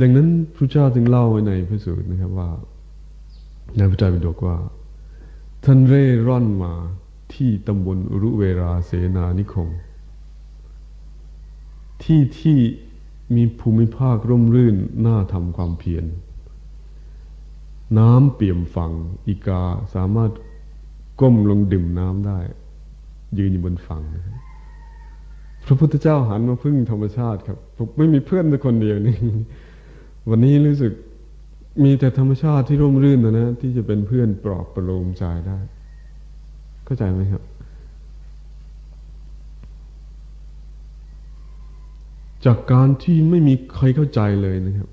ดังนั้นพระเจ้าจึงเล่าไว้ในพระสูตรนะครับว่าในพระเจ้าบิดกว่า ท่านเร่ร่อนมาที่ตำบลรุเวราเสนานิคม ที่ที่มีภูมิภาคร่มรื่นน่าทำความเพียรน้ำเปี่ยมฝั่งอีกาสามารถก้มลงดื่มน้ำได้ ยืนอยู่บนฝั่งพระพุทธเจ้าหันมาพึ่งธรรมชาติครับไม่มีเพื่อนแต่คนเดียวนี่ วันนี้รู้สึกมีแต่ธรรมชาติที่ร่มรื่นนะนะ ที่จะเป็นเพื่อนปลอบประโลมใจได้ เข้าใจไหมครับ จากการที่ไม่มีใครเข้าใจเลยนะครับ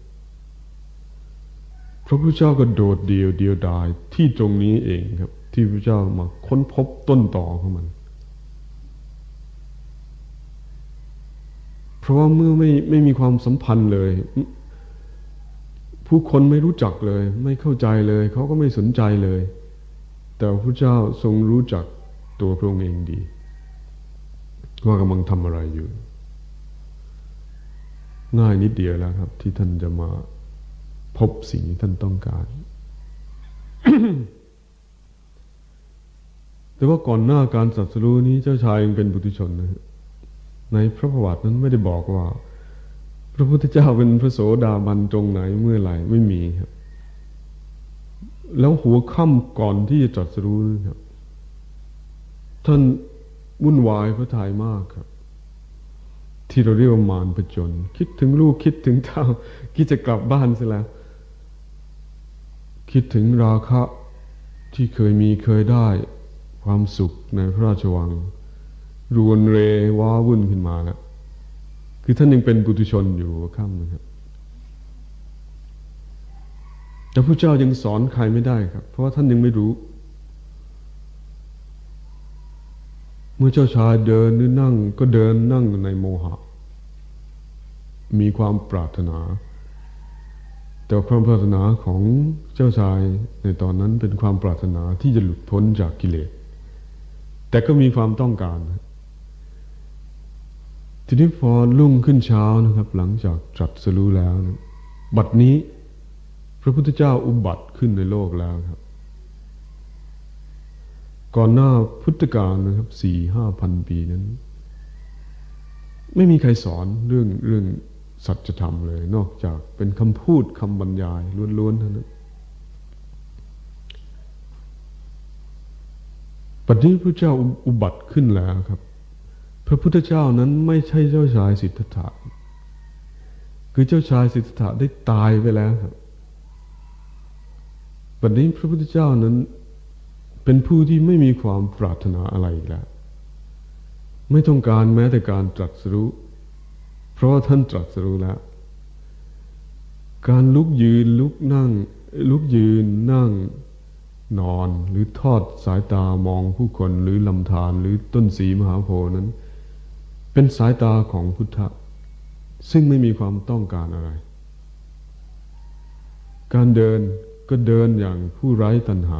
พระพุทธเจ้าก็โดดเดียวเดียวดายที่ตรงนี้เองครับ ที่พระเจ้ามาค้นพบต้นต่อของมัน เพราะว่าเมื่อไม่ไม่มีความสัมพันธ์เลย ผู้คนไม่รู้จักเลย ไม่เข้าใจเลย เขาก็ไม่สนใจเลย แต่พระเจ้าทรงรู้จักตัวพระองค์เองดี ว่ากำลังทำอะไรอยู่ ง่ายนิดเดียวแล้วครับ ที่ท่านจะมาพบสิ่งที่ท่านต้องการ แต่ว่าก่อนหน้าการสัตรู้นี้เจ้าชายยังเป็นบุตรชนนะในพระประวัตินั้นไม่ได้บอกว่า พระพุทธเจ้าเป็นพระโสดาบันตรงไหนเมื่อไหร่ไม่มีครับ แล้วหัวค่ำก่อนที่จะจัดสรู้ครับ ท่านวุ่นวายพระทัยมากครับ ที่เราเรียกว่ามารผจญคิดถึงลูกคิดถึงเท่าคิดจะกลับบ้านซะแล้ว คิดถึงราคะที่เคยมีเคยได้ความสุขในพระราชวัง รวนเรว้าวุ่นขึ้นมาแล้ว คือท่านยังเป็นบุตุชนอยู่ข้ามนะครับแต่พระเจ้ายังสอนใครไม่ได้ครับ เพราะว่าท่านยังไม่รู้ เมื่อเจ้าชายเดินหรือนั่ง ก็เดินนั่งในโมหะ มีความปรารถนา แต่ความปรารถนาของเจ้าชายในตอนนั้นเป็นความปรารถนาที่จะหลุดพ้นจากกิเลสแต่ก็มีความต้องการ ทีนี้พอลุ่งขึ้นเช้านะครับ หลังจากจัดสรู้แล้วนะบัดนี้พระพุทธเจ้าอุบัติขึ้นในโลกแล้วครับ ก่อนหน้าพุทธกาลนะครับสี่ห้าพันปีนั้น ไม่มีใครสอนเรื่องเรื่องสัจธรรมเลย นอกจากเป็นคำพูดคำบรรยายล้วนๆเท่านั้นปัจจุบันพระเจ้าอุบัติขึ้นแล้วครับ พระพุทธเจ้านั้นไม่ใช่เจ้าชายสิทธัตถะ คือเจ้าชายสิทธัตถะได้ตายไปแล้วครับบัดนี้พระพุทธเจ้านั้นเป็นผู้ที่ไม่มีความปรารถนาอะไรอีกแล้ว ไม่ต้องการแม้แต่การตรัสรู้ เพราะว่าท่านตรัสรู้แล้ว การลุกยืนลุกนั่ง ลุกยืนนั่งนอนหรือทอดสายตามองผู้คนหรือลำธารหรือต้นสีมหาโพนั้น เป็นสายตาของพุทธะ ซึ่งไม่มีความต้องการอะไร การเดินก็เดินอย่างผู้ไร้ตัณหา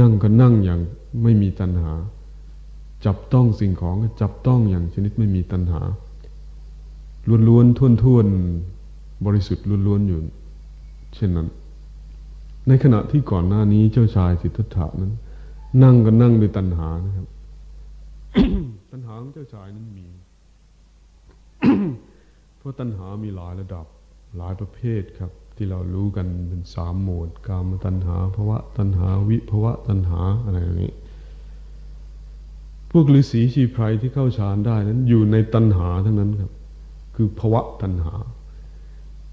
นั่งก็นั่งอย่างไม่มีตัณหา จับต้องสิ่งของก็จับต้องอย่างชนิดไม่มีตัณหาล้วนๆท่วนๆบริสุทธิ์ล้วนๆอยู่ เช่นนั้น ในขณะที่ก่อนหน้านี้เจ้าชายสิทธัตถะนั้น นั่งก็นั่งด้วยตัณหานะครับ ของเจ้าชายนั้นมี เพราะตัณหามีหลายระดับหลายประเภทครับ ที่เรารู้กันเป็นสามโหมดกามตัณหาภวะตัณหาวิภวะตัณหาอะไรอย่างนี้ พวกฤาษีชีไพรที่เข้าฌานได้นั้นอยู่ในตัณหาทั้งนั้นครับ คือภวะตัณหา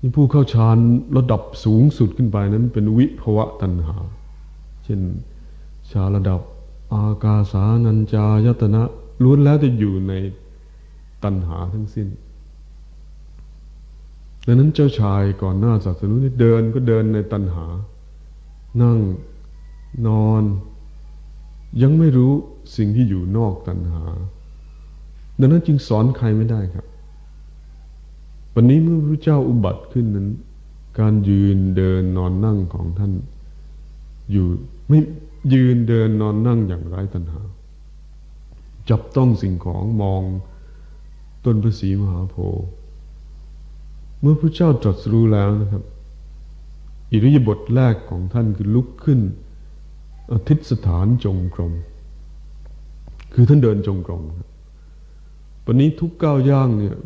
นี่ผู้เข้าฌานระดับสูงสุดขึ้นไปนั้น เป็นวิภวะตัณหา เช่น ชาระดับ อากาสานัญจายตนะ ล้วนแล้วจะอยู่ในตัณหาทั้งสิ้นดังนั้นเจ้าชายก่อนหน้าศาสนาเดินก็เดินในตัณหา นั่งนอน ยังไม่รู้สิ่งที่อยู่นอกตัณหา ดังนั้นจึงสอนใครไม่ได้ครับ วันนี้เมื่อพระเจ้าอุบัติขึ้นนั้น การยืนเดินนอนนั่งของท่าน อยู่ไม่ยืนเดินนอนนั่งอย่างไร้ตัณหา จับต้องสิ่งของมองต้นพระศรีมหาโพธิ์เมื่อพระเจ้าตรัสรู้แล้วนะครับ อิริยาบถแรกของท่านคือลุกขึ้นอธิษฐานจงกรม คือท่านเดินจงกรมครับวันนี้ทุกก้าวย่างเนี่ย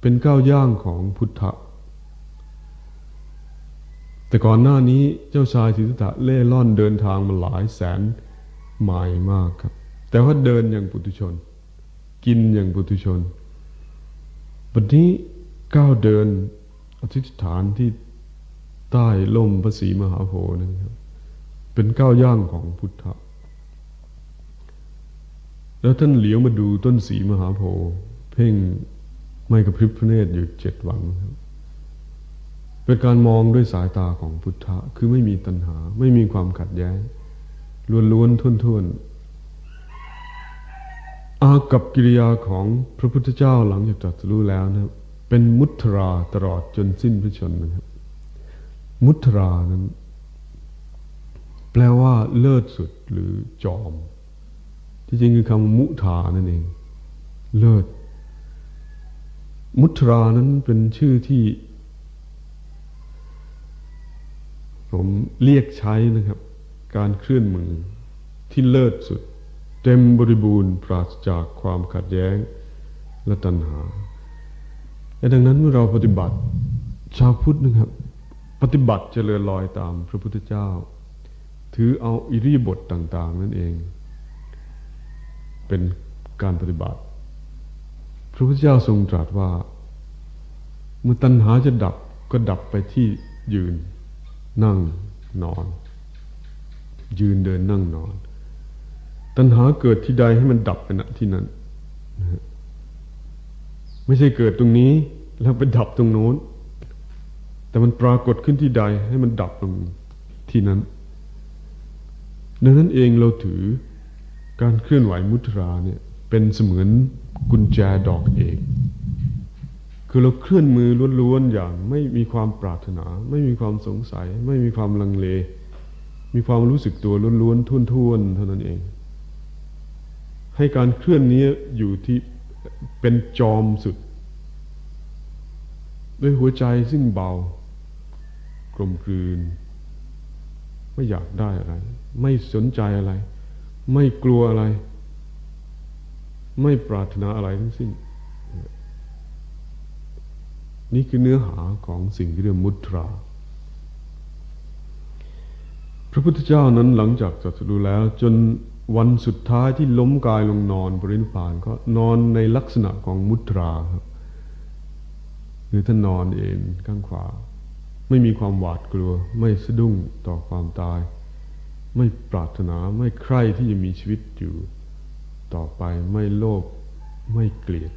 เป็นก้าวย่างของพุทธะ แต่ก่อนหน้านี้เจ้าชายสิทธัตถะเล่ล่อนเดินทางมาหลายแสนไมล์มากครับ แต่ว่าเดินอย่างปุถุชน กินอย่างปุถุชนวันนี้ก้าวเดินอธิษฐานที่ใต้ล่มพระศรีมหาโพธิ์นะครับ เป็นก้าวย่างของพุทธะแล้วท่านเหลียวมาดูต้นสีมหาโพธิ์เพ่งไม่กระพริบพระเนตรอยู่เจ็ดวันครับเป็นการมองด้วยสายตาของพุทธะคือไม่มีตัณหา ไม่มีความขัดแย้งล้วนๆทุ่นๆ อากับกิริยาของพระพุทธเจ้าหลังจากตรัสรู้แล้วนะครับเป็นมุตราตลอดจนสิ้นพระชนนะครับ มุตรานั้น แปลว่าเลิศสุดหรือจอม ที่จริงคือคำมุทานั่นเอง เลิศ มุตรานั้นเป็นชื่อที่ ผมเรียกใช้นะครับ การเคลื่อนมือที่เลิศสุด เต็มบริบูรณ์ปราศจากความขัดแย้งและตัณหาและดังนั้นเมื่อเราปฏิบัติชาวพุทธนะครับ ปฏิบัติเจริญลอยตามพระพุทธเจ้า ถือเอาอิริยาบถต่าง ๆ นั่นเอง เป็นการปฏิบัติ พระพุทธเจ้าทรงตรัสว่า เมื่อตัณหาจะดับก็ดับไปที่ยืนนั่งนอน ยืนเดินนั่งนอน ตัณหาเกิดที่ใดให้มันดับไปณที่นั้นไม่ใช่เกิดตรงนี้ แล้วไปดับตรงโน้น แต่มันปรากฏขึ้นที่ใดให้มันดับตรงที่นั้น ดังนั้นเองเราถือการเคลื่อนไหวมุตราเนี่ย เป็นเสมือนกุญแจดอกเอก คือเราเคลื่อนมือล้วนๆอย่างไม่มีความปรารถนา ไม่มีความสงสัย ไม่มีความลังเล มีความรู้สึกตัวล้วนๆทุ่นๆเท่านั้นเอง ให้การเคลื่อนนี้อยู่ที่เป็นจอมสุด ด้วยหัวใจซึ่งเบากลมกลืน ไม่อยากได้อะไร ไม่สนใจอะไร ไม่กลัวอะไร ไม่ปรารถนาอะไรทั้งสิ้น นี่คือเนื้อหาของสิ่งที่เรียกมุตราพระพุทธเจ้านั้นหลังจากจัดสรุแล้วจน วันสุดท้ายที่ล้มกายลงนอนบริณพานก็นอนในลักษณะของมุตราครับคือท่านนอนเองข้างขวา ไม่มีความหวาดกลัว ไม่สะดุ้งต่อความตาย ไม่ปรารถนาไม่ใคร่ที่จะมีชีวิตอยู่ ต่อไปไม่โลภไม่เกลียด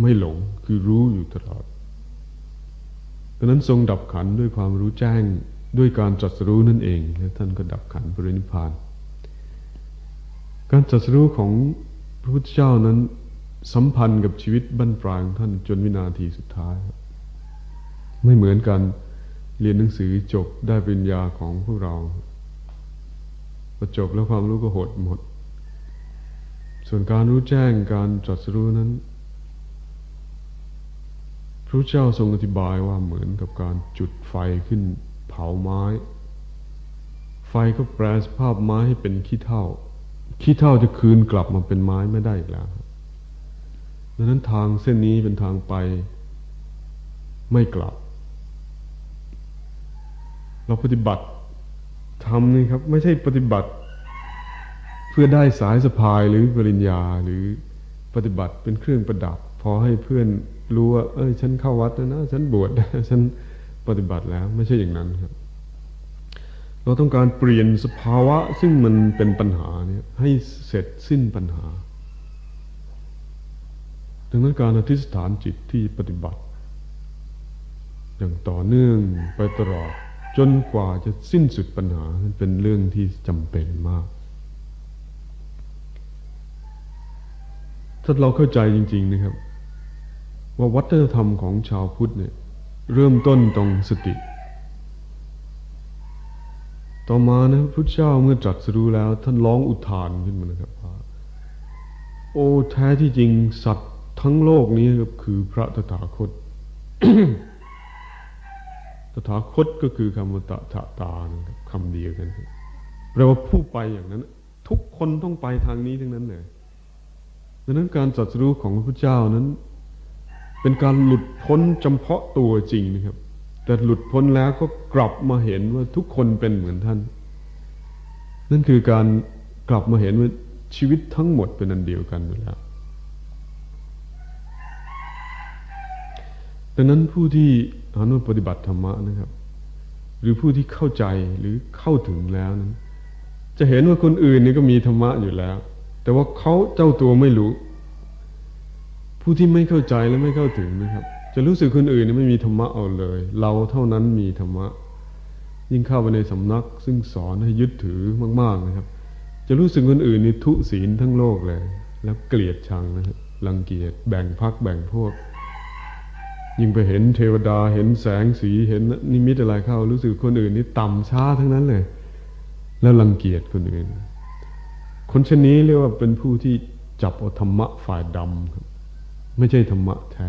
ไม่หลงคือรู้อยู่ตลอดดังนั้นทรงดับขันด้วยความรู้แจ้งด้วยการจัดสรู้นั่นเอง และท่านก็ดับขันปรินิพาน การจัดรู้ของพระพุทธเจ้านั้นสัมพันธ์กับชีวิตบรรปลายของท่านจนวินาทีสุดท้าย ไม่เหมือนกันเรียนหนังสือจบได้ปริญญาของพวกเราพอจบแล้วความรู้ก็หดหมด ส่วนการรู้แจ้งการตรัสรู้นั้นพระเจ้าทรงอธิบายว่าเหมือนกับการจุดไฟขึ้นเผาไม้ ไฟก็แปลสภาพไม้ให้เป็นขี้เถ้า ขี้เท่าจะคืนกลับมาเป็นไม้ไม่ได้อีกแล้วดังนั้นทางเส้นนี้เป็นทางไปไม่กลับ เราปฏิบัติทำนี่ครับ ไม่ใช่ปฏิบัติ เพื่อได้สายสะพายหรือปริญญาหรือปฏิบัติเป็นเครื่องประดับ พอให้เพื่อนรู้ว่า เอ้ย ฉันเข้าวัดแล้วนะ ฉันบวชฉันปฏิบัติแล้ว ไม่ใช่อย่างนั้นครับ เราต้องการเปลี่ยนสภาวะซึ่งมันเป็นปัญหาเนี่ยให้เสร็จสิ้นปัญหา ดังนั้นการอธิษฐานจิตที่ปฏิบัติ อย่างต่อเนื่องไปตลอดจนกว่าจะสิ้นสุดปัญหาเป็นเรื่องที่จำเป็นมาก ถ้าเราเข้าใจจริง ๆนะครับ ว่าวัฒนธรรมของชาวพุทธเนี่ยเริ่มต้นตรงสติ ต่อมานะพระเจ้าเมื่อจัดสรู้แล้ว ท่านร้องอุทานขึ้นมานะครับว่าโอ้แท้ที่จริงสัตว์ทั้งโลกนี้คือพระตถาคตตถาคตก็คือคำว่าตถาตานะครับคำเดียวกันแปลว่าผู้ไปอย่างนั้น ทุกคนต้องไปทางนี้ทั้งนั้นเลยดังนั้นการจัดสรู้ของพระพุทธเจ้านั้น เป็นการหลุดพ้นจำเพาะตัวจริงนะครับ แต่หลุดพ้นแล้วก็กลับมาเห็นว่าทุกคนเป็นเหมือนท่าน นั่นคือการกลับมาเห็นว่าชีวิตทั้งหมดเป็นอันเดียวกันอยู่แล้วดังนั้นผู้ที่หันมาปฏิบัติธรรมะนะครับ หรือผู้ที่เข้าใจหรือเข้าถึงแล้วนั้นจะเห็นว่าคนอื่นนี่ก็มีธรรมะอยู่แล้ว แต่ว่าเขาเจ้าตัวไม่รู้ ผู้ที่ไม่เข้าใจและไม่เข้าถึงนะครับ จะรู้สึกคนอื่นนี่ไม่มีธรรมะเอาเลย เราเท่านั้นมีธรรมะ ยิ่งเข้าไปในสำนัก ซึ่งสอนให้ยึดถือมาก ๆนะครับ จะรู้สึกคนอื่นนี่ทุศีลทั้งโลกเลย แล้วเกลียดชังนะครับรังเกียจแบ่งพักแบ่งพวก ยิ่งไปเห็นเทวดาเห็นแสงสีเห็นนิมิตอะไรเข้า รู้สึกคนอื่นนี่ต่ำช้าทั้งนั้นเลย แล้วรังเกียจคนอื่น คนเช่นนี้เรียกว่าเป็นผู้ที่จับเอาธรรมะฝ่ายดำครับ ไม่ใช่ธรรมะแท้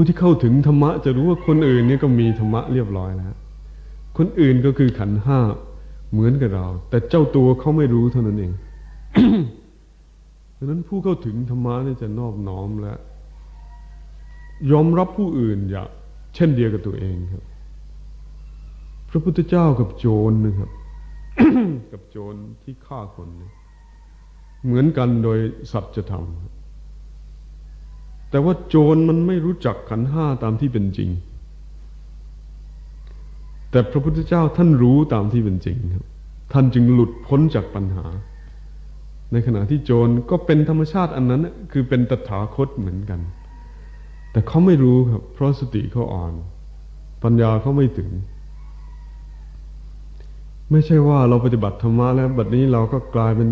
ผู้ที่เข้าถึงธรรมะจะรู้ว่าคนอื่นนี่ก็มีธรรมะเรียบร้อยแล้ว คนอื่นก็คือขันห้าเหมือนกับเรา แต่เจ้าตัวเขาไม่รู้เท่านั้นเองดังนั้นผู้เข้าถึงธรรมะนี่จะนอบน้อมและ ยอมรับผู้อื่นอย่าเช่นเดียวกับตัวเองครับ พระพุทธเจ้ากับโจรนะครับ กับโจรที่ฆ่าคน เหมือนกันโดยสัจธรรม แต่ว่าโจรมันไม่รู้จักขันห้าตามที่เป็นจริง แต่พระพุทธเจ้าท่านรู้ตามที่เป็นจริงครับ ท่านจึงหลุดพ้นจากปัญหา ในขณะที่โจรก็เป็นธรรมชาติอันนั้นคือเป็นตถาคตเหมือนกัน แต่เขาไม่รู้ครับ เพราะสติเขาอ่อน ปัญญาเขาไม่ถึง ไม่ใช่ว่าเราปฏิบัติธรรมะแล้วบัดนี้เราก็กลายเป็น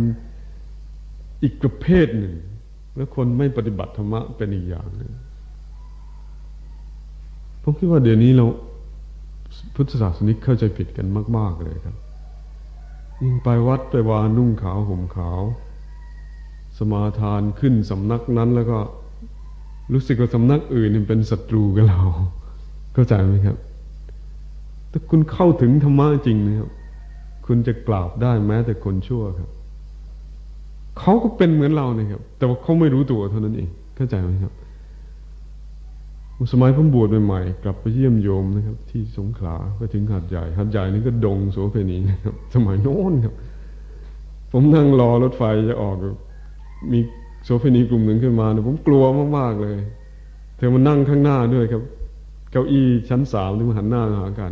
อีกประเภทหนึ่ง แล้วคนไม่ปฏิบัติธรรมะเป็นอีกอย่างหนึ่งผมคิดว่าเดี๋ยวนี้เราพุทธศาสนิกเข้าใจผิดกันมาก ๆ เลยครับ ยิ่งไปวัดไปวานุ่งขาวห่มขาว สมาทานขึ้นสำนักนั้นแล้วก็รู้สึกว่าสำนักอื่นเป็นศัตรูกับเรา เข้าใจไหมครับ ถ้าคุณเข้าถึงธรรมะจริงนะครับ คุณจะกราบได้แม้แต่คนชั่วครับ เขาก็เป็นเหมือนเราเนี่ยครับ แต่ว่าเขาไม่รู้ตัวเท่านั้นเองเข้าใจไหมครับสมัยผมบวชใหม่ๆกลับไปเยี่ยมโยมนะครับ ที่สงขลาไปถึงหัดใหญ่หัดใหญ่นี่ก็ดงโสเภณีนะครับ สมัยโน้นครับ ผมนั่งรอรถไฟจะออกมีโสเภณีกลุ่มหนึ่งขึ้นมาเนี่ยผมกลัวมากๆเลย เธอมานั่งข้างหน้าด้วยครับ เก้าอี้ชั้นสามที่มาหันหน้าหากัน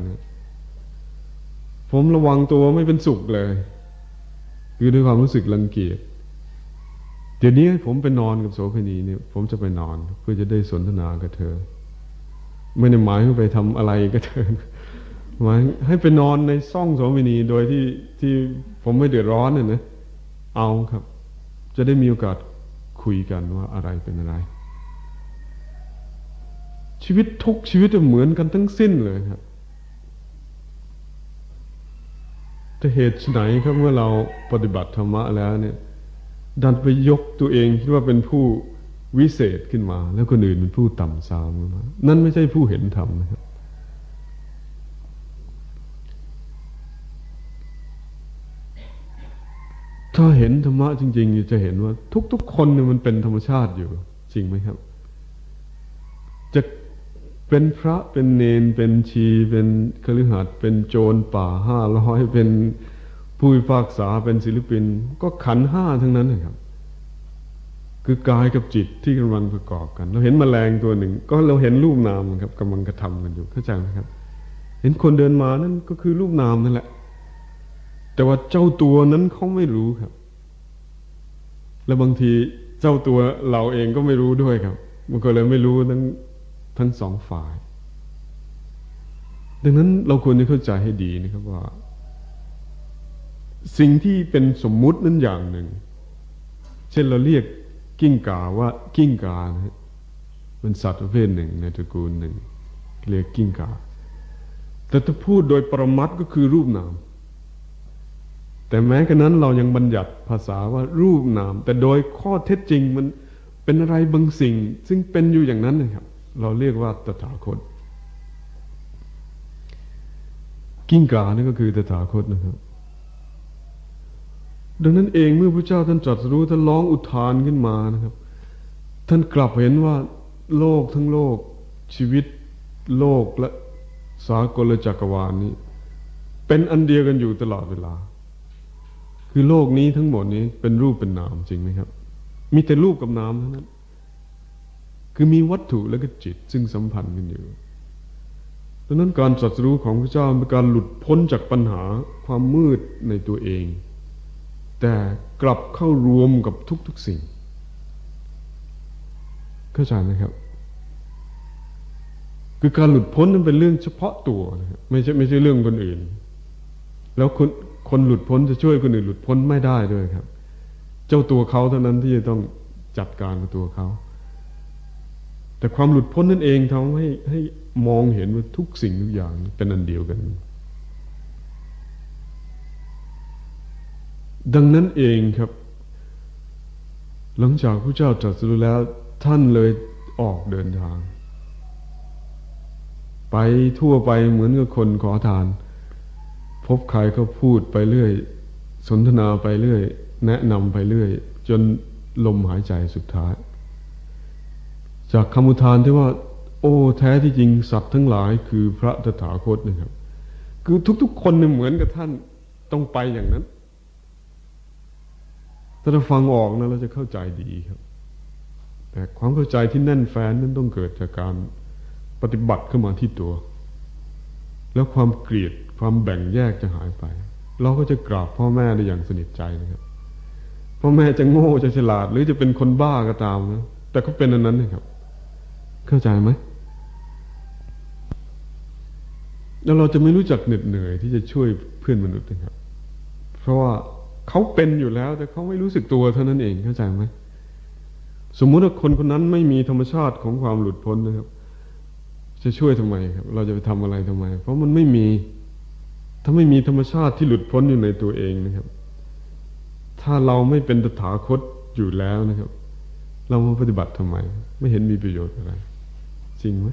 ผมระวังตัวไม่เป็นสุขเลย คือด้วยความรู้สึกรังเกียจ ดี๋ยวนี้ผมไปนอนกับโสเภณีเนี่ยผมจะไปนอนเพื่อจะได้สนทนากับเธอ ไม่ได้หมายให้ไปทำอะไรกับเธอหมายให้ไปนอนในซ่องโสเภณีโดยที่ที่ผมไม่เดือดร้อนเนี่ยนะเอาครับ จะได้มีโอกาสคุยกันว่าอะไรเป็นอะไร ชีวิตทุกชีวิตจะเหมือนกันทั้งสิ้นเลยครับแต่เหตุไหนครับเมื่อเราปฏิบัติธรรมะแล้วเนี่ย ดันไปยกตัวเองคิดว่าเป็นผู้วิเศษขึ้นมา แล้วคนอื่นเป็นผู้ต่ำซามมานั่นไม่ใช่ผู้เห็นธรรมนะครับถ้าเห็นธรรมะจริงๆจะเห็นว่า ทุกๆคนเนี่ยมันเป็นธรรมชาติอยู่ จริงไหมครับ จะเป็นพระเป็นเนนเป็นชี เป็นคฤหัสถ์เป็นโจรป่าห้าร้อยเป็น ผู้พิพากษาเป็นศิลปิน ก็ขันห้าทั้งนั้นนะครับ คือกายกับจิตที่กำลังประกอบกัน เราเห็นมแมลงตัวหนึ่ง ก็เราเห็นรูปนามครับกำลังกระทำกันอยู่เข้าใจไหมครับ เห็นคนเดินมานั่นก็คือรูปนามนั่นแหละ แต่ว่าเจ้าตัวนั้นเขาไม่รู้ครับ และบางทีเจ้าตัวเราเองก็ไม่รู้ด้วยครับมันก็เลยไม่รู้ทั้งทั้งสองฝ่าย ดังนั้นเราควรจะเข้าใจให้ดีนะครับว่า สิ่งที่เป็นสมมุตินั้นอย่างหนึ่ง เช่นเราเรียกกิ้งก่าว่ากิ้งกานะเป็นสัตว์ประเภทหนึ่งในตระกูลหนึ่ง เรียกกิ้งกาแต่ถ้าพูดโดยปรมัตก็คือรูปนาม แต่แม้กระนั้นเรายังบัญญัติภาษาว่ารูปนาม แต่โดยข้อเท็จจริงมันเป็นอะไรบางสิ่ง ซึ่งเป็นอยู่อย่างนั้นนะครับ เราเรียกว่าตถาคต กิ้งกานี่ก็คือตถาคตนะครับ ดังนั้นเองเมื่อพระเจ้าท่านตรัสรู้ท่านร้องอุทานขึ้นมานะครับ ท่านกลับเห็นว่าโลกทั้งโลก ชีวิตโลกและสากลจักรวาลนี้ เป็นอันเดียวกันอยู่ตลอดเวลา คือโลกนี้ทั้งหมดนี้เป็นรูปเป็นนามจริงไหมครับ มีแต่รูปกับนามเท่านั้น คือมีวัตถุและก็จิตซึ่งสัมพันธ์กันอยู่ดังนั้นการสัตรู้ของพระเจ้าเป็นการหลุดพ้นจากปัญหาความมืดในตัวเอง แต่กลับเข้ารวมกับทุก ๆสิ่ง เข้าใจไหมครับ คือการหลุดพ้นนั้นเป็นเรื่องเฉพาะตัวนะไม่ใช่ไม่ใช่เรื่องคนอื่น แล้วคนคนหลุดพ้นจะช่วยคนอื่นหลุดพ้นไม่ได้ด้วยครับ เจ้าตัวเขาเท่านั้นที่จะต้องจัดการกับตัวเขาแต่ความหลุดพ้นนั่นเองทำให้ให้มองเห็นว่าทุกสิ่งทุกอย่างเป็นอันเดียวกัน ดังนั้นเองครับ หลังจากพระเจ้าตรัสรู้แล้วท่านเลยออกเดินทาง ไปทั่วไปเหมือนกับคนขอทาน พบใครก็พูดไปเรื่อย สนทนาไปเรื่อย แนะนำไปเรื่อย จนลมหายใจสุดท้าย จากคำอุทานที่ว่า โอ้แท้ที่จริงสัตว์ทั้งหลายคือพระตถาคตนะครับ คือทุกๆคนเนี่ยเหมือนกับท่านต้องไปอย่างนั้น ถ้าเราฟังออกนะเราจะเข้าใจดีครับ แต่ความเข้าใจที่แน่นแฟ้นนั้นต้องเกิดจากการปฏิบัติเข้ามาที่ตัว แล้วความเกลียดความแบ่งแยกจะหายไป เราก็จะกราบพ่อแม่ได้อย่างสนิทใจนะครับพ่อแม่จะโง่จะฉลาด หรือจะเป็นคนบ้าก็ตามนะแต่ก็เป็นอันนั้นนะครับ เข้าใจไหมแล้วเราจะไม่รู้จักเหน็ดเหนื่อยที่จะช่วยเพื่อนมนุษย์นะครับ เพราะว่า เขาเป็นอยู่แล้ว แต่เขาไม่รู้สึกตัวเท่านั้นเองเข้าใจไหมสมมุติว่าคนคนนั้นไม่มีธรรมชาติของความหลุดพ้นนะครับ จะช่วยทำไมครับ เราจะไปทำอะไรทำไม เพราะมันไม่มี ถ้าไม่มีธรรมชาติที่หลุดพ้นอยู่ในตัวเองนะครับ ถ้าเราไม่เป็นตถาคตอยู่แล้วนะครับ เรามาปฏิบัติทำไม ไม่เห็นมีประโยชน์อะไร จริงไหม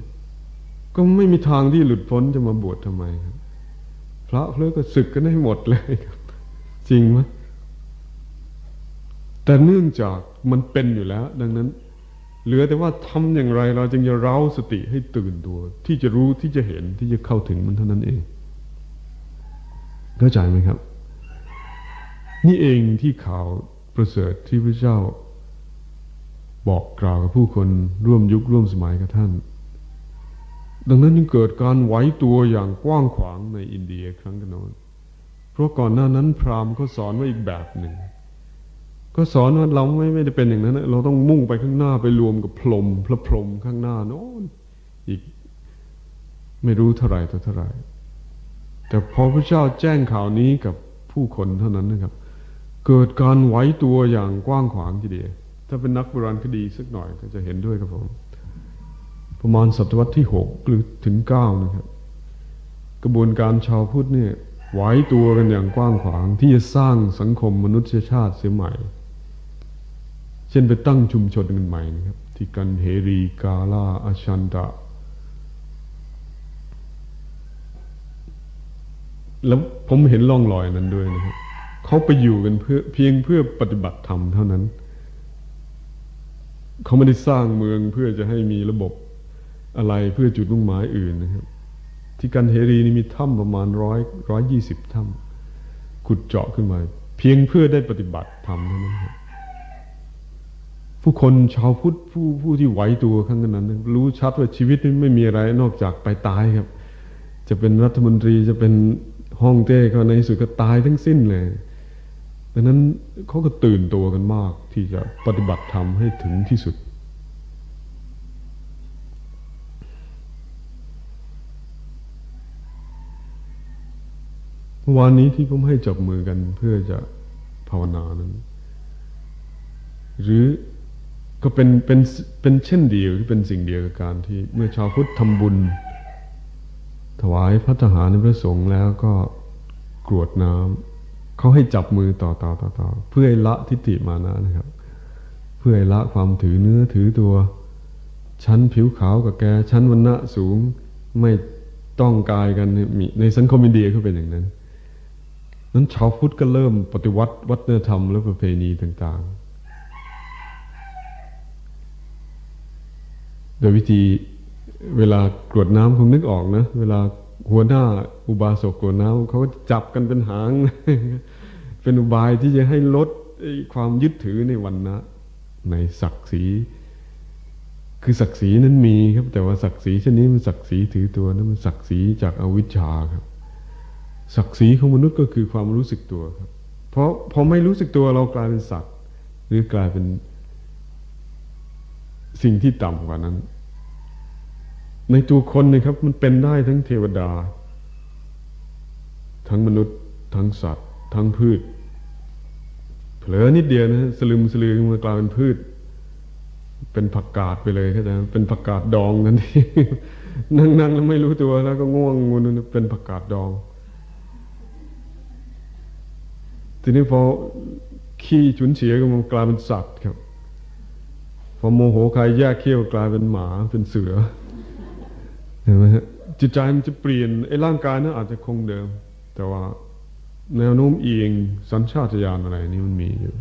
ก็ไม่มีทางที่หลุดพ้นจะมาบวชทำไมครับพระเพลก็ศึกกันให้หมดเลยครับ จริงไหม แต่เนื่องจากมันเป็นอยู่แล้ว ดังนั้น เหลือแต่ว่าทำอย่างไรเราจึงจะเร้าสติให้ตื่นตัว ที่จะรู้ที่จะเห็นที่จะเข้าถึงมันเท่านั้นเองเข้าใจไหมครับ นี่เองที่ข่าวประเสริฐที่พระเจ้า บอกกล่าวกับผู้คนร่วมยุคร่วมสมัยกับท่าน ดังนั้นจึงเกิดการไหวตัวอย่างกว้างขวางในอินเดียครั้งกันโน้นเพราะก่อนหน้านั้นพราหมณ์เขาสอนไว้อีกแบบหนึ่ง ก็สอนว่าเราไม่ไม่ได้เป็นอย่างนั้นเราต้องมุ่งไปข้างหน้าไปรวมกับพรมพระพรมข้างหน้าโน้นอีกไม่รู้เท่าไรต่อเท่าไรแต่พอพระเจ้าแจ้งข่าวนี้กับผู้คนเท่านั้นนะครับ เกิดการไหวตัวอย่างกว้างขวางทีเดียวถ้าเป็นนักโบราณคดีสักหน่อยก็จะเห็นด้วยครับผมประมาณศตวรรษที่หกหรือถึงเก้านะครับ กระบวนการชาวพุทธเนี่ยไหวตัวกันอย่างกว้างขวางที่จะสร้างสังคมมนุษยชาติเสียใหม่ เช่นไปตั้งชุมชนกันใหม่นะครับ ที่กันเฮรีกาลาอาชันตะแล้วผมเห็นร่องรอยนั้นด้วยนะครับเขาไปอยู่กันเพื่อเพียงเพื่อปฏิบัติธรรมเท่านั้น เขาไม่ได้สร้างเมืองเพื่อจะให้มีระบบอะไรเพื่อจุดมุ่งหมายอื่นนะครับ ที่กันเฮรีนี่มีถ้ำประมาณร้อยร้อยยี่สิบถ้ำขุดเจาะขึ้นมา เพียงเพื่อได้ปฏิบัติธรรมเท่านั้นครับ ผู้คนชาวพุทธผู้ผู้ที่ไหวตัวข้างนั้นรู้ชัดว่าชีวิตนี้ไม่มีอะไรนอกจากไปตายครับ จะเป็นรัฐมนตรีจะเป็นห้องเต้ก็ในสุดก็ตายทั้งสิ้นเลยดังนั้นเขาก็ตื่นตัวกันมากที่จะปฏิบัติธรรมให้ถึงที่สุด วันนี้ที่ผมให้จับมือกันเพื่อจะภาวนานั้น หรือ ก็เป็นเป็นเป็นเช่นเดียวที่เป็นสิ่งเดียวกับการที่เมื่อชาวพุทธทำบุญ ถวายพระทหารในพระสงฆ์แล้วก็กรวดน้ำเขาให้จับมือต่อต่อต่อต่อเพื่อละทิฏฐิมานะนะครับ เพื่อละความถือเนื้อถือตัว ชั้นผิวขาวกับแกชั้นวันณะสูงไม่ต้องกายกันมีในสังคมอินเดียก็เป็นอย่างนั้น นั้นชาวพุทธก็เริ่มปฏิวัติวัฒนธรรมและประเพณีต่างๆ โดยวิธีเวลากรวดน้ำคงนึกออกนะเวลาหัวหน้าอุบาสกกรวดน้ำเขาก็จับกันเป็นหาง เป็นอุบายที่จะให้ลดความยึดถือในวันนะในศักดิ์ศรีคือศักดิ์ศรีนั้นมีครับ แต่ว่าศักดิ์ศรีชนนี้มันศักดิ์ศรีถือตัวนั้นมันศักดิ์ศรีจากอวิชชาครับศักดิ์ศรีของมนุษย์ก็คือความรู้สึกตัวครับ เพราะพอไม่รู้สึกตัวเรากลายเป็นสัตว์ หรือกลายเป็น สิ่งที่ต่ำกว่านั้น ในตัวคนนะครับ มันเป็นได้ทั้งเทวดา ทั้งมนุษย์ ทั้งสัตว์ ทั้งพืช เผลอนิดเดียวนะสลึมสลือมากลายเป็นพืช เป็นผักกาดไปเลยเข้าใจเป็นผักกาดดองนั่นที่นั่งๆแล้วไม่รู้ตัวแล้วก็ง่วงงูนเป็นผักกาดดอง ทีนี้พอขี้ฉุนเฉียก็มันกลายเป็นสัตว์ครับ พอโมโหใครแยกเขี้ยวกลายเป็นหมาเป็นเสือเห็นไหมฮะจิตใจมันจะเปลี่ยนไอ้ร่างกายนั้นอาจจะคงเดิม แต่ว่าแนวโน้มเอียงสัญชาตญาณอะไรนี่มันมีอยู่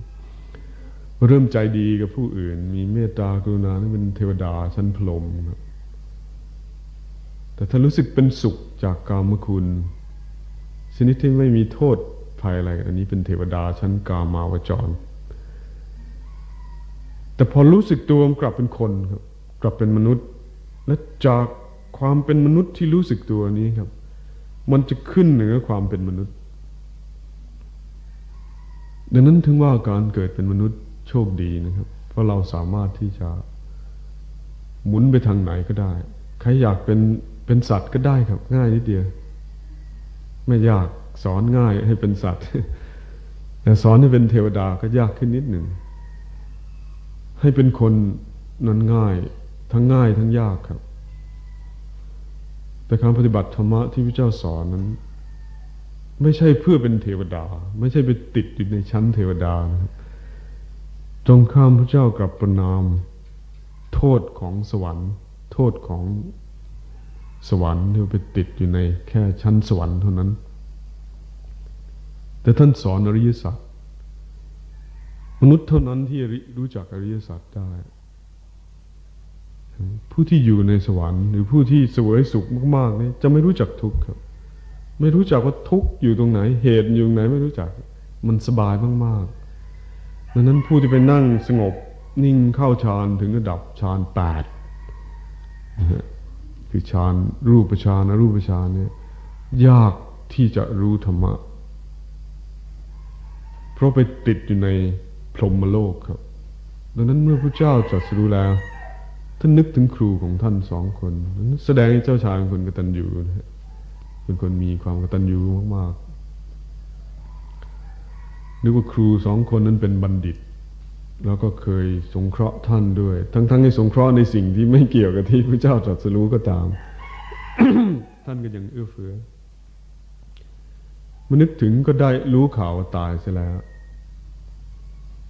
เริ่มใจดีกับผู้อื่น มีเมตตากรุณานี่เป็นเทวดาชั้นพรหมครับแต่ถ้ารู้สึกเป็นสุขจากกามคุณชนิดที่ไม่มีโทษภัยอะไร อันนี้เป็นเทวดาชั้นกามาวจร แต่พอรู้สึกตัวกลับเป็นคนครับ กลับเป็นมนุษย์ และจากความเป็นมนุษย์ที่รู้สึกตัวนี้ครับ มันจะขึ้นเหนือความเป็นมนุษย์ ดังนั้นถึงว่าการเกิดเป็นมนุษย์โชคดีนะครับ เพราะเราสามารถที่จะหมุนไปทางไหนก็ได้ ใครอยากเป็นเป็นสัตว์ก็ได้ครับ ง่ายนิดเดียว ไม่ยากสอนง่ายให้เป็นสัตว์แต่สอนให้เป็นเทวดาก็ยากขึ้นนิดหนึ่ง ให้เป็นคนนั้นง่าย ทั้งง่ายทั้งยากครับ แต่การปฏิบัติธรรมะที่พระเจ้าสอนนั้น ไม่ใช่เพื่อเป็นเทวดา ไม่ใช่ไปติดอยู่ในชั้นเทวดานะครับตรงข้ามพระเจ้ากับประนาม โทษของสวรรค์ โทษของสวรรค์ที่ไปติดอยู่ในแค่ชั้นสวรรค์เท่านั้น แต่ท่านสอนอริยสัจ มนุษย์เท่านั้นที่รู้จักอริยสัจได้ ผู้ที่อยู่ในสวรรค์ หรือผู้ที่สวยสุขมากๆนี่จะไม่รู้จักทุกข์ครับ ไม่รู้จักว่าทุกข์อยู่ตรงไหน เหตุอยู่ตรงไหนไม่รู้จัก มันสบายมากๆดังนั้นผู้ที่ไปนั่งสงบนิ่งเข้าฌานถึงระดับฌานแปดคือฌานรูปฌานอรูปฌานเนี่ย ยากที่จะรู้ธรรมะ เพราะไปติดอยู่ใน พรหมโลกครับ ดังนั้นเมื่อพระเจ้าจัดสรู้แล้ว ท่านนึกถึงครูของท่านสองคนนั้นแสดงให้เจ้าชายเป็นคนกตัญญูนะเป็นคนมีความกตัญญูมากๆนึกว่าครูสองคนนั้นเป็นบัณฑิต แล้วก็เคยสงเคราะห์ท่านด้วย ทั้งๆให้สงเคราะห์ในสิ่งที่ไม่เกี่ยวกับที่พระเจ้าตรัสรู้ก็ตาม ท่านก็ยังเอื้อเฟื้อมานึกถึงก็ได้รู้ข่าวว่าตายเสียแล้ว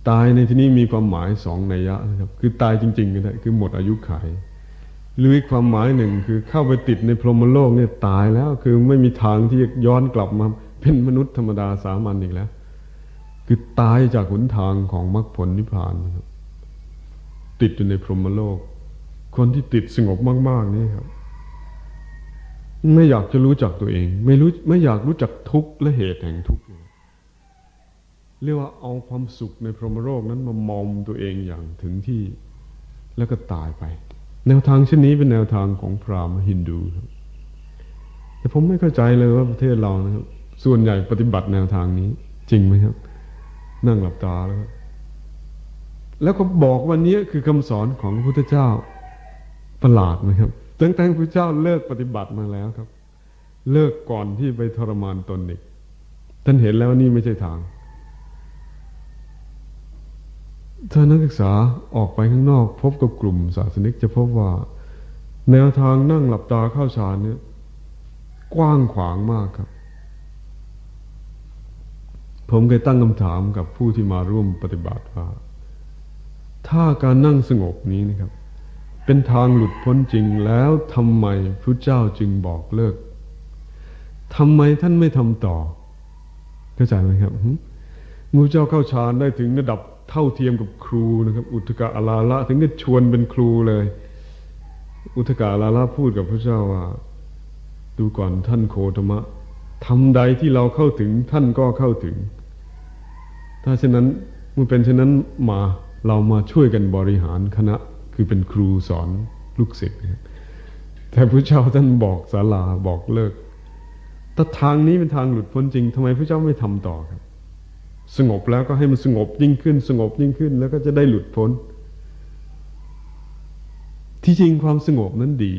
ตายในที่นี้มีความหมายสองนัยยะนะครับ คือตายจริงๆก็ได้คือหมดอายุขัยหรืออีกความหมายหนึ่งคือเข้าไปติดในพรหมโลกเนี่ยตายแล้วคือไม่มีทางที่จะย้อนกลับมาเป็นมนุษย์ธรรมดาสามัญอีกแล้ว คือตายจากหนทางของมรรคผลนิพพานนะครับ ติดอยู่ในพรหมโลก คนที่ติดสงบมากๆนี่ครับ ไม่อยากจะรู้จักตัวเอง ไม่รู้ไม่อยากรู้จักทุกข์และเหตุแห่งทุกข์ เรียกว่าเอาความสุขในพรหมโลกนั้นมามอมตัวเองอย่างถึงที่แล้วก็ตายไป แนวทางเช่นนี้เป็นแนวทางของพราหมณ์ฮินดูครับแต่ผมไม่เข้าใจเลยว่าประเทศเรานะครับ ส่วนใหญ่ปฏิบัติแนวทางนี้ จริงไหมครับ นั่งหลับตาแล้วแล้วก็บอกวันนี้คือคำสอนของพระพุทธเจ้าประหลาดไหมครับตั้งแต่พระเจ้าเลิกปฏิบัติมาแล้วครับ เลิกก่อนที่ไปทรมานตนอีกท่านเห็นแล้วนี่ไม่ใช่ทาง ถ้านักศึกษาออกไปข้างนอก พบกับกลุ่มศาสนิกจะพบว่า แนวทางนั่งหลับตาเข้าฌานเนี่ยกว้างขวางมากครับ ผมเคยตั้งคำถามกับผู้ที่มาร่วมปฏิบัติว่า ถ้าการนั่งสงบนี้นะครับ เป็นทางหลุดพ้นจริงแล้วทำไมพระเจ้าจึงบอกเลิกทำไมท่านไม่ทำต่อเข้าใจไหมครับมูเจ้าเข้าฌานได้ถึงระดับ เท่าเทียมกับครูนะครับ อุทกะอาลาละถึงได้ชวนเป็นครูเลย อุทกะอาลาละพูดกับพระเจ้าว่า ดูก่อนท่านโคตมะทำใดที่เราเข้าถึงท่านก็เข้าถึง ถ้าเช่นนั้นมันเป็นเช่นนั้นมาเรามาช่วยกันบริหารคณะคือเป็นครูสอนลูกศิษย์แต่พระเจ้าท่านบอกศาลาบอกเลิก แต่ทางนี้เป็นทางหลุดพ้นจริงทำไมพระเจ้าไม่ทำต่อครับ สงบแล้วก็ให้มันสงบยิ่งขึ้น สงบยิ่งขึ้น แล้วก็จะได้หลุดพ้น ที่จริงความสงบนั้นดี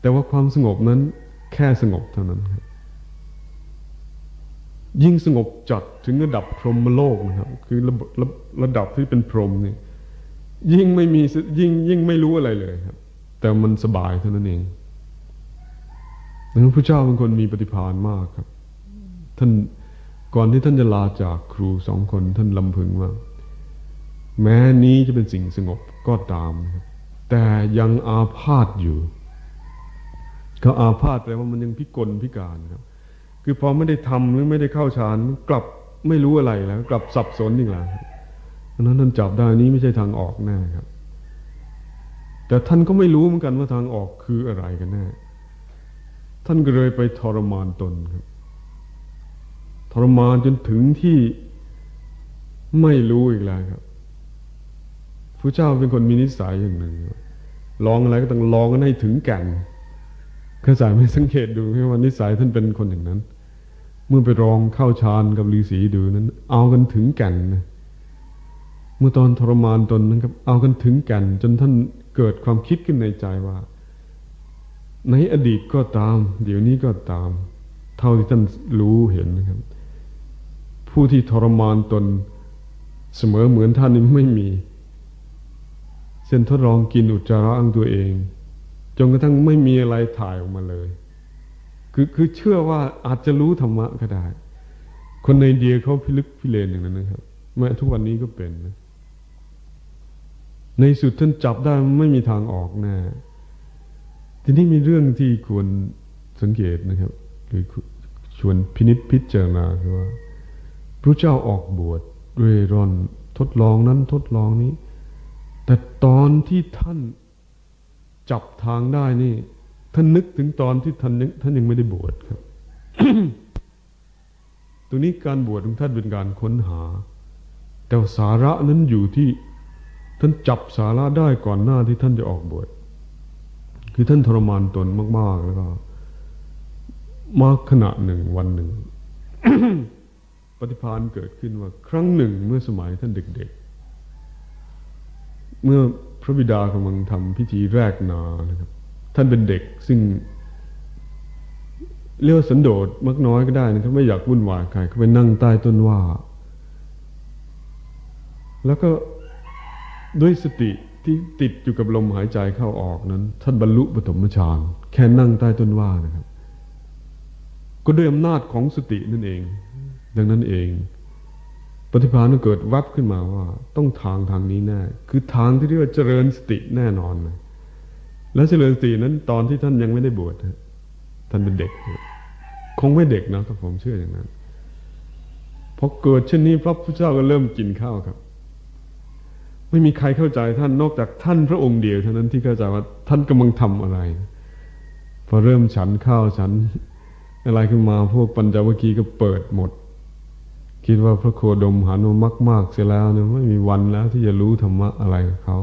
แต่ว่าความสงบนั้นแค่สงบเท่านั้นครับยิ่งสงบจัดถึงระดับพรหมโลกนะครับ คือระระระดับที่เป็นพรหมนี่ยิ่งไม่มียิ่งยิ่งไม่รู้อะไรเลยครับ แต่มันสบายเท่านั้นเองดังนั้นพระเจ้าเป็นคนมีปฏิภาณมากครับ ท่าน ก่อนที่ท่านจะลาจากครูสองคนท่านลำพึงว่า แม้นี้จะเป็นสิ่งสงบก็ตาม แต่ยังอาพาธอยู่เขาอาพาธแปลว่ามันยังพิกลพิการครับ คือพอไม่ได้ทำหรือไม่ได้เข้าฌานกลับไม่รู้อะไรแล้ว กลับสับสนอีกแล้วเพราะนั้นท่านจับได้นี้ไม่ใช่ทางออกแน่ครับ แต่ท่านก็ไม่รู้เหมือนกันว่าทางออกคืออะไรกันแน่ท่านก็เลยไปทรมานตนครับ ทรมานจนถึงที่ไม่รู้อีกแล้วครับพระเจ้าเป็นคนมีนิสัยอย่างหนึ่งลองอะไรก็ต้องลองกันให้ถึงแก่นเคยสายไม่สังเกตดูไหมว่านิสัยท่านเป็นคนอย่างนั้น เมื่อไปรองเข้าฌานกับฤาษีดูนั้น เอากันถึงแก่นนะเมื่อตอนทรมานตนนั้นครับ เอากันถึงแก่นจนท่านเกิดความคิดขึ้นในใจว่า ในอดีตก็ตาม เดี๋ยวนี้ก็ตาม เท่าที่ท่านรู้เห็นนะครับ ผู้ที่ทรมานตน เสมอเหมือนท่านนี้ไม่มี เส้นทดลองกินอุจจาระอังตัวเอง จนกระทั่งไม่มีอะไรถ่ายออกมาเลย คือคือเชื่อว่าอาจจะรู้ธรรมะก็ได้ คนในเดียเขาพิลึกพิเลนอย่างนั้นนะครับแม้ทุกวันนี้ก็เป็นนะในสุดท่านจับได้ไม่มีทางออกแน่ทีนี้มีเรื่องที่ควรสังเกตนะครับ หรือชวนพินิษพิจารณาคือว่า พระเจ้าออกบวชด้วยร่อนทดลองนั้นทดลองนี้ แต่ตอนที่ท่านจับทางได้นี่ ท่านนึกถึงตอนที่ท่านท่านยังไม่ได้บวชครับ ตรงนี้การบวชของท่านเป็นการค้นหา แต่สาระนั้นอยู่ที่ท่านจับสาระได้ก่อนหน้าที่ท่านจะออกบวชคือท่านทรมานตนมาก ๆ แล้วก็มาขณะหนึ่งวันหนึ่ง ฏิพานเกิดขึ้นว่า ครั้งหนึ่งเมื่อสมัยท่านเด็กๆ เมื่อพระบิดากำลังทำพิธีแรกนานะครับ ท่านเป็นเด็กซึ่งเรียกว่าสันโดษมักน้อยก็ได้นะครับไม่อยากวุ่นวายใครเขาไปนั่งใต้ต้นว่า แล้วก็ด้วยสติที่ติดอยู่กับลมหายใจเข้าออกนั้น ท่านบรรลุปฐมฌานแค่นั่งใต้ต้นว่านะครับ ก็ด้วยอำนาจของสตินั่นเอง ดังนั้นเอง ปฏิภาณเกิดวับขึ้นมาว่าต้องทางทางนี้แน่คือทางที่เรียกว่าเจริญสติแน่นอนเลยแล้วเจริญสตินั้นตอนที่ท่านยังไม่ได้บวชท่านเป็นเด็ก คงไม่เด็กนะถ้าผมเชื่ออย่างนั้นพอเกิดเช่นนี้พระพุทธเจ้าก็เริ่มกินข้าวครับ ไม่มีใครเข้าใจท่านนอกจากท่านพระองค์เดียวเท่านั้นที่เข้าใจว่าท่านกำลังทำอะไร พอเริ่มฉันข้าวฉันอะไรขึ้นมาพวกปัญจวัคคีย์ก็เปิดหมด คิดว่าพระโคดมหันมามากเสียแล้วเนี่ยไม่มีวันแล้วที่จะรู้ธรรมะอะไรกับเขา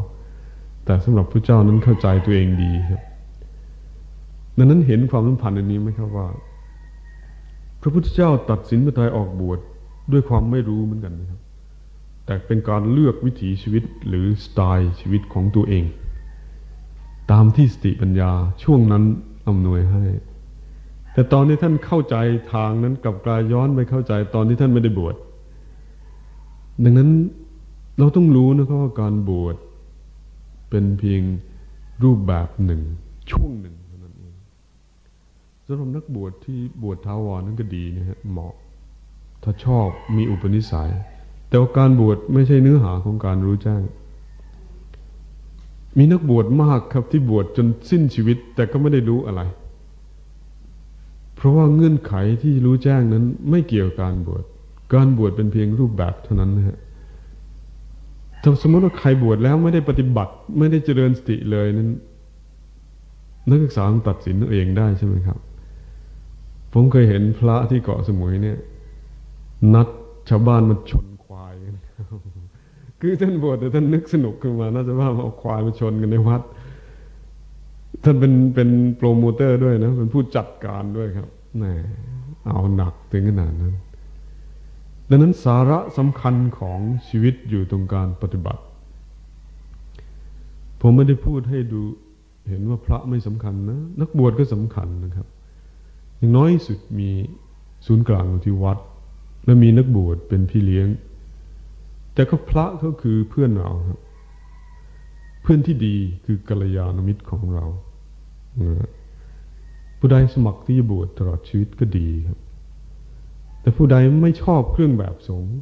แต่สำหรับพระเจ้านั้นเข้าใจตัวเองดีครับดังนั้นเห็นความสัมพันธ์อันนี้ไหมครับว่า พระพุทธเจ้าตัดสินพระทัยออกบวชด้วยความไม่รู้เหมือนกันนะครับ แต่เป็นการเลือกวิถีชีวิตหรือสไตล์ชีวิตของตัวเอง ตามที่สติปัญญาช่วงนั้นอำนวยให้ แต่ตอนที่ท่านเข้าใจทางนั้นกลับกลายย้อนไปเข้าใจตอนที่ท่านไม่ได้บวช ดังนั้นเราต้องรู้นะครับว่าการบวชเป็นเพียงรูปแบบหนึ่ง ช่วงหนึ่งเท่านั้นเองสำหรับนักบวชที่บวชท้าวรนั้นก็ดีนะฮะเหมาะ ถ้าชอบมีอุปนิสัย แต่ว่าการบวชไม่ใช่เนื้อหาของการรู้แจ้ง มีนักบวชมากครับที่บวชจนสิ้นชีวิต แต่ก็ไม่ได้รู้อะไร เพราะว่าเงื่อนไขที่รู้แจ้งนั้นไม่เกี่ยวกับการบวช การบวชเป็นเพียงรูปแบบเท่านั้นนะฮะถ้าสมมติว่าใครบวชแล้วไม่ได้ปฏิบัติไม่ได้เจริญสติเลยนั้น นักศึกษาตัดสินเองได้ใช่ไหมครับ ผมเคยเห็นพระที่เกาะสมุยเนี่ย นัดชาวบ้านมาชนควายกันคือท่านบวชแต่ท่านนึกสนุกขึ้นมาน่าจะว่ามาเอาควายมาชนกันในวัด ท่านเป็นเป็นโปรโมเตอร์ด้วยนะเป็นผู้จัดการด้วยครับแหมเอาหนักถึงขนาดนั้น ดังนั้นสาระสำคัญของชีวิตอยู่ตรงการปฏิบัติ ผมไม่ได้พูดให้ดูเห็นว่าพระไม่สำคัญนะ นักบวชก็สำคัญนะครับ อย่างน้อยสุดมีศูนย์กลางที่วัด และมีนักบวชเป็นพี่เลี้ยง แต่ก็พระก็คือเพื่อนเราครับเพื่อนที่ดีคือกัลยาณมิตรของเรา ผู้ใดสมัครที่จะบวชตลอดชีวิตก็ดีครับ แต่ผู้ใดไม่ชอบเครื่องแบบสงฆ์